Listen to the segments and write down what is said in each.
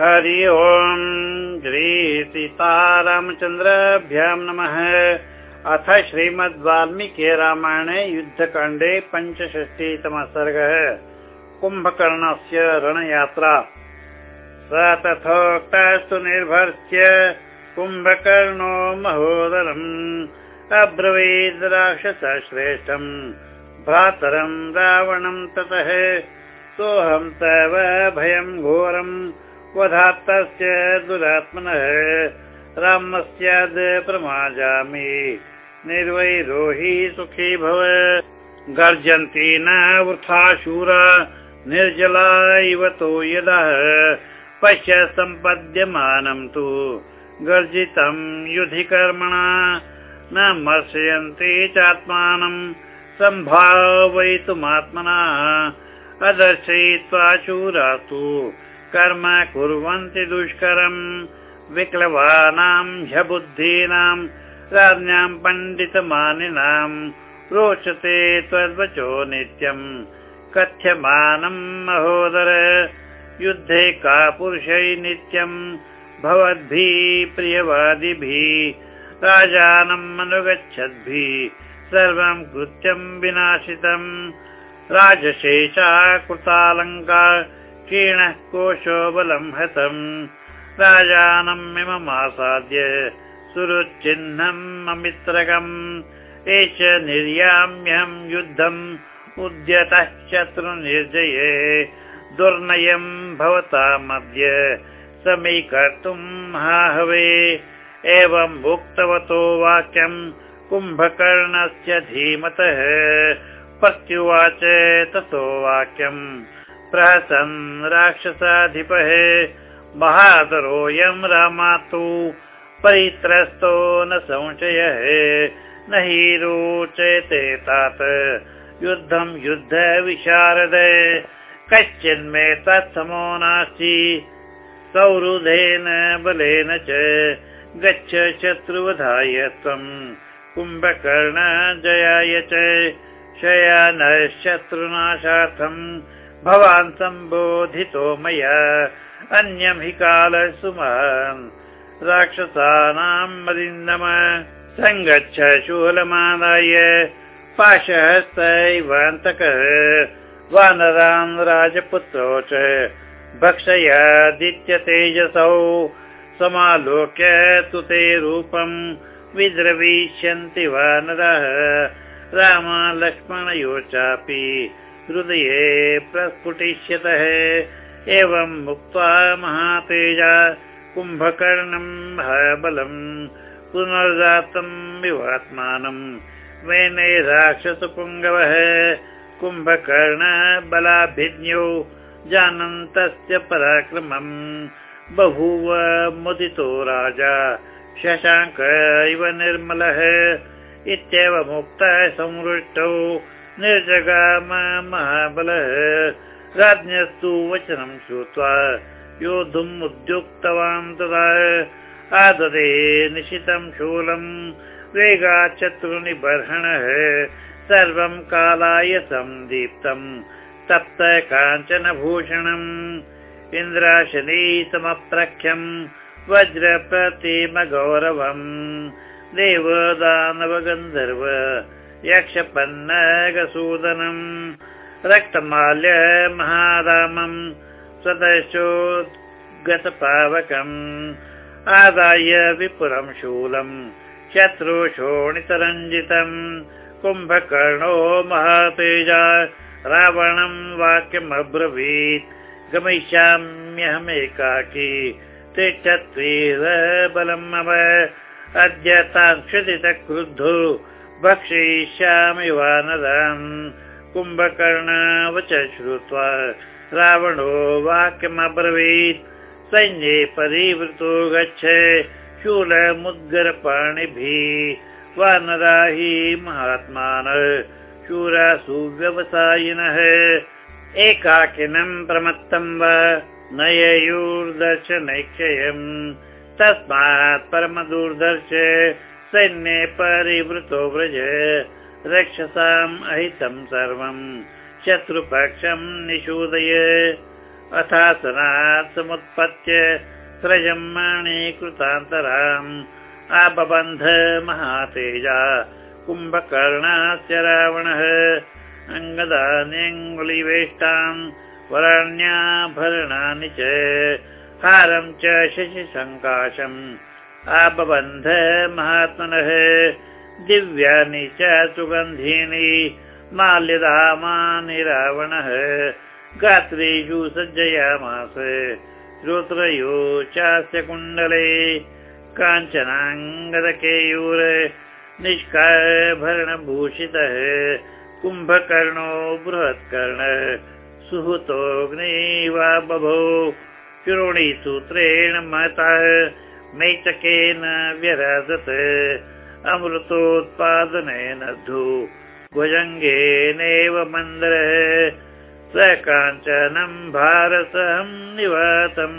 हरि ओम् श्री सीतारामचन्द्रभ्यां नमः। अथ श्रीमद् वाल्मीकि रामायणे युद्धकाण्डे पञ्चषष्टितमः सर्गः कुम्भकर्णस्य रणयात्रा। स तथोक्तस्तु निर्भर्त्य कुम्भकर्णो महोदरम्। अब्रवीद् राक्षस श्रेष्ठम् भ्रातरम् रावणम् ततः। सोऽहं तव भयम् घोरम् वधात्तस्य दुरात्मनः रामस्याद् प्रमाजामि। निर्वैरोहि सुखी भव। गर्जन्ति न वृथा शूरा। निर्जला इव तो यदा। पश्य सम्पद्यमानं तु गर्जितं युधि कर्मणा न मर्शयन्ति चात्मानं। सम्भावयितुमात्मना। अदर्शयित्वा शूरा तु कर्म कुर्वन्ति दुष्करम्। विक्लवानां ह्यबुद्धीनां राज्ञां पण्डितमानिनां रोचते त्वद्वचो नित्यम्। कथ्यमानं महोदर युद्धे का पुरुषै नित्यम्। भवद्भिः प्रियवादिभिः राजानम् अनुगच्छद्भिः सर्वं कृत्यं विनाशितम्। राजशेषा कृतालङ्का क्षीणः कोशो बलं हतम्। राजानमिममासाद्य सुरुचिह्नम् अमित्रगम् एष निर्याम्यहम् युद्धम् उद्यतः शत्रुनिर्जये। दुर्नयम् भवतामद्य समीकर्तुम् हाहवे। एवम् उक्तवतो वाक्यम् कुम्भकर्णस्य धीमतः। प्रत्युवाच ततो वाक्यम् प्रहसन् राक्षसाधिपः महादरोऽयम् रामातु परित्रस्तो न संशयः न हि रोचते तात। युद्धम् युद्ध विशारद कश्चिन्मे तत्समो नास्ति सौहृदेन बलेन च गच्छ शत्रुवधाय त्वम् कुम्भकर्ण जयाय च शयानः शत्रुनाशार्थम् भवान् सम्बोधितो मया। अन्यं हि कालसुमान् राक्षसानां मदिन्दम। सङ्गच्छ शूलमादाय। पाशहस्तैवान्तकः। वानरान् राजपुत्रो च। भक्षयादित्य तेजसौ समालोक्य तु ते रूपम् विद्रवीष्यन्ति वानरः। रामलक्ष्मणयो चापि हृदये प्रस्फुटिष्यतः। एवम् उक्त्वा महातेजा कुम्भकर्णम् बलम् पुनर्जातम् विवात्मानम् वेने राक्षसपुङ्गवः कुम्भकर्ण बलाभिज्ञौ जानन्तस्य पराक्रमम्। बभूव मुदितो राजा शशाङ्क इव निर्मलः। इत्येवमुक्तः संवृष्टौ निर्जगाम महाबलः राज्ञस्तु वचनं श्रुत्वा योद्धुम् उद्युक्तवान् तदा। आददे निशितं शूलम् वेगाचतुर्निबर्हणः सर्वं कालाय सन्दीप्तम् तप्त काञ्चन भूषणम् इन्द्राशनी समप्रख्यम् वज्रप्रतिमगौरवम्। देवदानवगन्धर्व यक्षपन्नगसूदनम्। रक्तमाल्य महारामम् सदस्योद्गतपावकम् आदाय विपुरम् शूलम् शत्रुशोणितरञ्जितम्। कुम्भकर्णो महातेजा रावणम् वाक्यमब्रवीत्। गमिष्याम्यहमेकाकी तिष्ठत्वीर बलम् मम अद्य ताक्षदित क्रुद्धो भक्षयिष्यामि वानरान् कुम्भकर्णवच श्रुत्वा रावणो वाक्यमब्रवीत्। सैन्ये परिवृतो गच्छ शूलमुद्गरपाणिभिः। वानरा हि महात्मानः शूरा सुव्यवसायिनः एकाकिनम् प्रमत्तम् वा नययूर्दर्शनैक्षयम्। तस्मात् परमदूर्दर्श सैन्ये परिवृतो व्रज रक्षसाम् अहितम् सर्वम् शत्रुपक्षम् निषूदय। अथासनात् समुत्पत्य सृजम्माणि कृतान्तराम् आपबन्ध महातेजा कुम्भकर्णास्य रावणः अङ्गदान्यङ्गुलिवेष्टान् वराण्याभरणानि च हारं च शशिसङ्काशम् आपबन्ध महात्मनः। दिव्यानि च सुगन्धीनि माल्यधामानि रावणः। गात्रेषु सज्जयामास। श्रोत्रयो चास्य कुण्डले। काञ्चनाङ्गदकेयूर। निष्काभरणभूषितः। कुम्भकर्णो बृहत्कर्ण। सुहृतोऽग्नि वा बभो सूत्रेण महतः मैचकेन व्यरजत अमृतोत्पादनेन धू भुजङ्गेनैव मन्दरः स काञ्चनं भारसहं निवातम्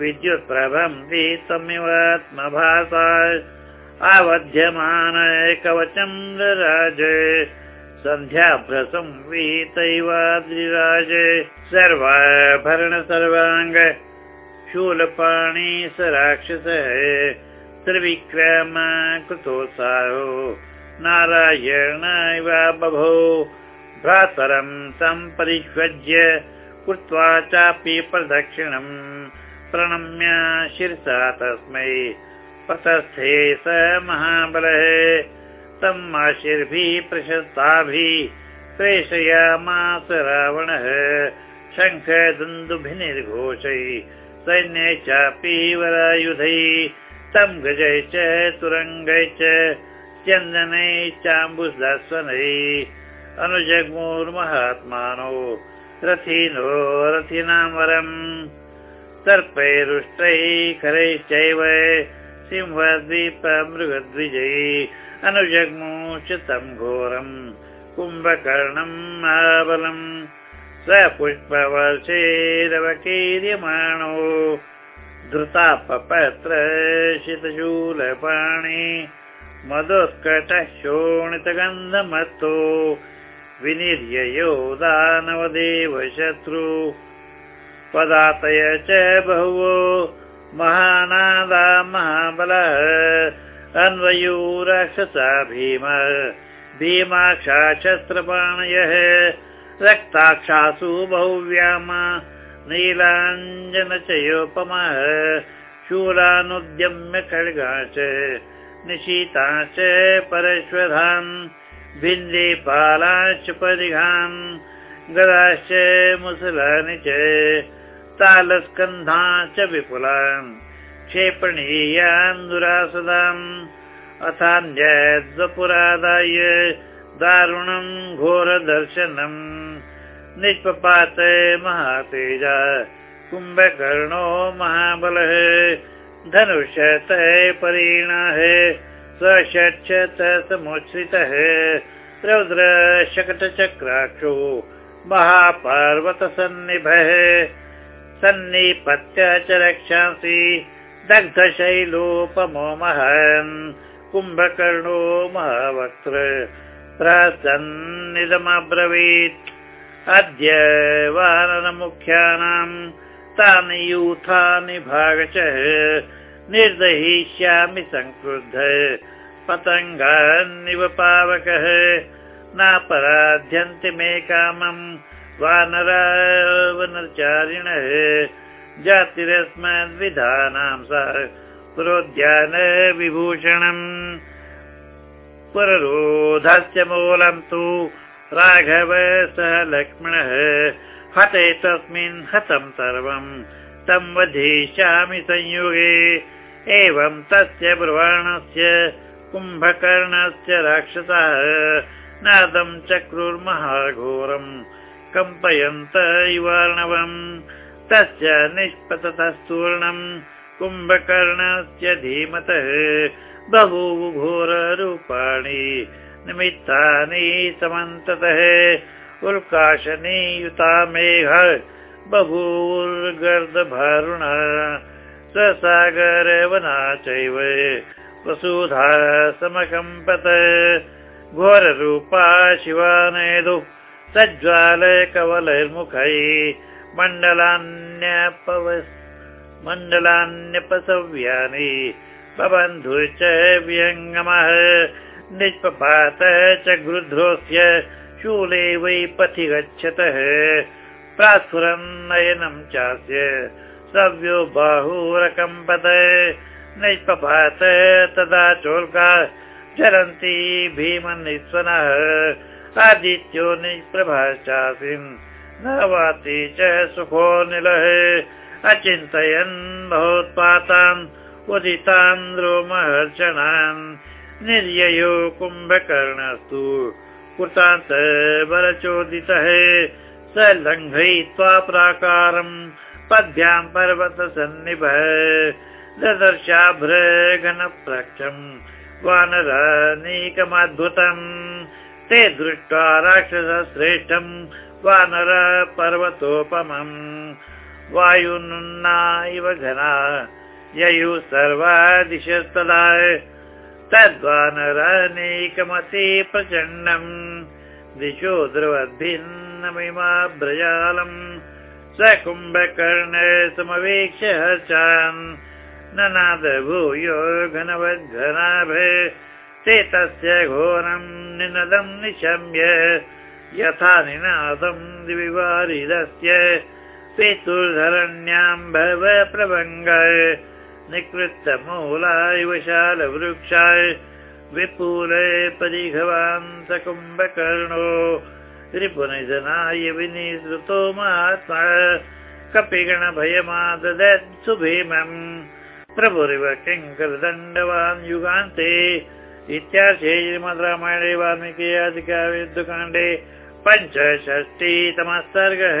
विद्युत्प्रभं दीतमिवात्मभासा आवध्यमान कवचं राज सन्ध्याभ्रसं विहितैवाद्रिराज सर्वाभरण सर्वाङ्ग शूलपाणि स राक्षसः त्रिविक्रम कृतोत्साहो। नारायण इव बभो भ्रातरं सम्परिष्वज्य कृत्वा चापि प्रदक्षिणम् प्रणम्य शिरसा तस्मै। प्रतस्थे स महाबलः। तम् आशीर्भिः प्रशस्ताभिः प्रेषयामास रावणः। शङ्खदुन्दुभिनिर्घोषै सैन्ये चापि वरायुधै तं गजै च तुरङ्गै च चन्दनै चाम्बुदस्वनै अनुजग्मुर्महात्मानो रथिनो रथिनामरम् सर्पैरुष्टैः खरैश्चैव सिंहद्वीप मृगद्विजै अनुजग्मु च तं घोरम् कुम्भकर्णम् महाबलम् स पुष्पवर्षेरवकीर्यमाणो धृतापपत्र शितशूलपाणि मधुस्कटः शोणितगन्धमत्तो विनिर्ययो दानवदेव शत्रु पदातय च बहवो महानादा महाबलः अन्वयूराक्षसा भीम भीमाक्षा शस्त्रपाणयः रक्ताक्षासु बहुव्यामा नीलाञ्जन च योपमः शूलानुद्यम्य खड्गा च निशीता च परश्वधान् भिन्देपालाश्च परिघान् गदाश्च मुसलानि च तालस्कन्धा च विपुलान् क्षेपणीयान् दुरासदाम् अथान्यद्वपुरादाय दारुणम् घोरदर्शनम् निष्पपात महातेज कुम्भकर्णो महाबलः धनुषतः परिणाः स्वषट् समुच्छ्रितः रौद्रशकटचक्राक्षो महापर्वतसन्निभः सन्निपत्य च रक्षांसि दग्धशैलोपमो महन् कुम्भकर्णो महावक्त्र प्रसन्निदमब्रवीत् अद्य वानरमुख्यानाम् तानि यूथानि भागचः निर्दहिष्यामि संक्रुद्ध। पतङ्गान्निव पावकः। नापराध्यन्ति मे कामम् वानरावनचारिणः जातिरस्मद्विधानां सह पुरोद्यान विभूषणम् पुररोधस्य मूलं तु राघव सह लक्ष्मणः हते तस्मिन् हतं सर्वम् तं वधिष्यामि संयुगे। एवं तस्य ब्रुवाणस्य कुम्भकर्णस्य राक्षसः नादं चक्रुर्महाघोरम् कम्पयन्त इवार्णवम् तस्य निष्पततस्तूर्णम् कुम्भकर्णस्य धीमतः बहु घोररूपाणि निमित्तानि समन्ततः। उल्काशनी युता मेघ बभूर्गर्दभारुण ससागरवना चैव वसुधा समकम्पत। घोररूपा शिवानेदु सज्ज्वालयकवलैर्मुखै मण्डलान्यपव मण्डलान्यपसव्यानि बबन्धु च व्यङ्गमः निष्पपातः च गृध्रोऽस्य शूले वै पथि गच्छतः प्रास्फुरन् नयनं चास्य सव्यो बाहुरकम्पत निष्पपात तदा चोल्का चरन्ति भीमनिस्वनः। आदित्यो निष्प्रभाश्चासीन् न वाति च सुखो निलः अचिन्तयन् भवत्पातान् उदितान् रोमहर्षणान् निर्ययो कुम्भकर्णस्तु। कृतान्त बलचोदितः स लङ्घयित्वा प्राकारम् पद्भ्यां पर्वतसन्निभः। ददर्शाभ्रघनप्रक्षम् वानरानीकमद्भुतम्। ते दृष्ट्वा राक्षसश्रेष्ठम् वानर पर्वतोपमम् वायुनुन्ना इव घना ययुः सर्वा दिशस्तदा तद्वानरानेकमति प्रचण्डम् दिशो द्रवद्भिन्नमिमाभ्रजालम् स कुम्भकर्णे समवेक्ष्य हर्षान् ननाद भूयो घनवद्घनाभे ते तस्य घोरम् निनदम् निशम्य यथा निनादम् द्विवारिदस्य पितुर्धरण्याम् भव प्रभङ्ग निकृष्टमूलाय वशालवृक्षाय विपुले परिघवान् कुम्भकर्णो रिपुनिधनाय विनिसृतो महात्मा कपिगणभयमाददत्सु भीमम् प्रभुरिव किङ्करदण्डवान् युगान्ते। इत्यार्थे श्रीमद् रामायणे वाल्मीकि अधिकाव्यकाण्डे पञ्चषष्टितमः सर्गः